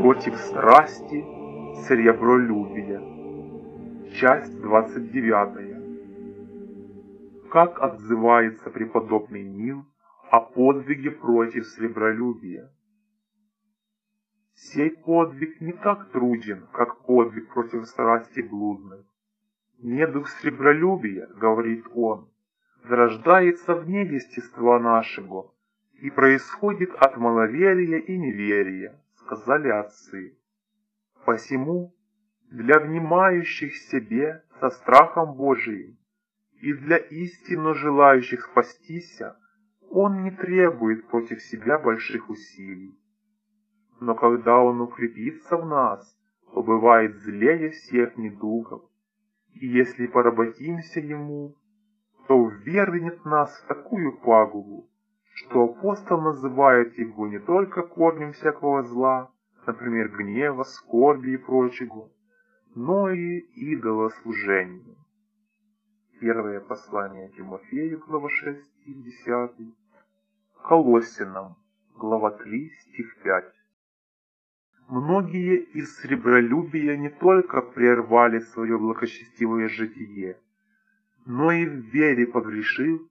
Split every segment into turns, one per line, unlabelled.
Против страсти серебролюбия. Часть 29. Как отзывается преподобный Нил о подвиге против сребролюбия? Сей подвиг не так труден, как подвиг против страсти блудной. Недух сребролюбия, говорит он, зарождается вне естества нашего и происходит от маловерия и неверия, отцы. Посему для внимающих себе со страхом Божиим и для истинно желающих спастися он не требует против себя больших усилий. Но когда он укрепится в нас, то бывает злее всех недугов, и если поработимся ему, то ввергнет нас в такую пагубу, что апостол называет его не только корнем всякого зла, например, гнева, скорби и прочего, но и идолослужением. Первое послание Тимофею, глава 6, стих 10, Колосинам, глава 3, стих 5. Многие из сребролюбия не только прервали свое благочестивое житие, но и в вере погрешив,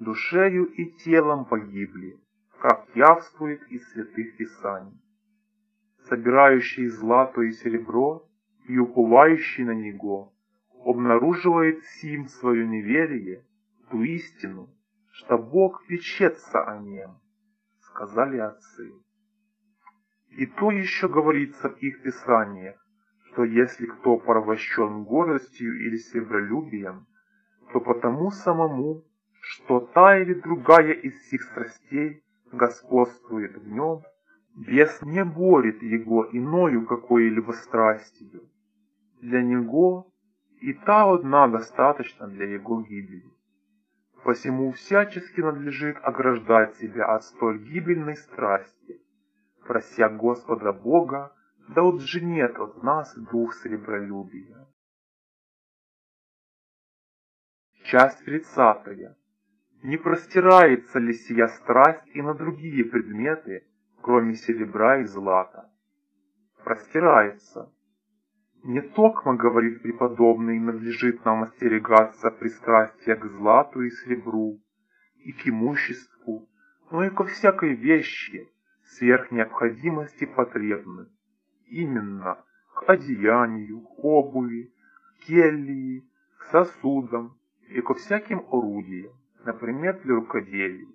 душею и телом погибли, как явствует из святых писаний. Собирающий злато и серебро и уповающий на него обнаруживает сим свое неверие, ту истину, что Бог печется о нем, сказали отцы. И то еще говорится в их писаниях, что если кто порабощен гордостью или сребролюбием, то потому самому, что та или другая из всех страстей господствует в нем, бес не борет его иною какой-либо страстью. Для него и та одна достаточно для его гибели. Посему всячески надлежит ограждать себя от столь гибельной страсти, прося Господа Бога, да отженет от нас дух сребролюбия. Часть тридцатая. Не простирается ли сия страсть и на другие предметы, кроме серебра и злата? Простирается. Не токмо, говорит преподобный, надлежит нам остерегаться пристрастия к злату и серебру, и к имуществу, но и ко всякой вещи, сверх необходимости потребны. Именно к одеянию, к обуви, к кельи, к сосудам и ко всяким орудиям например, для рукоделия.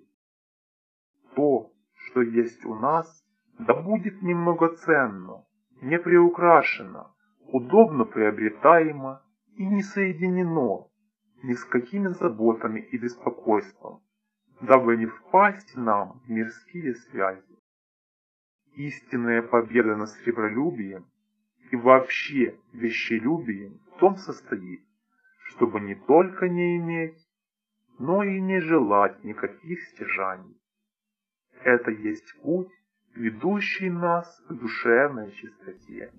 То, что есть у нас, да будет немногоценно, не приукрашено, удобно приобретаемо и не соединено ни с какими заботами и беспокойством, дабы не впасть нам в мирские связи. Истинная победа над сребролюбием и вообще вещелюбием в том состоит, чтобы не только не иметь, но и не желать никаких стяжаний. Это есть путь, ведущий нас к душевной чистоте.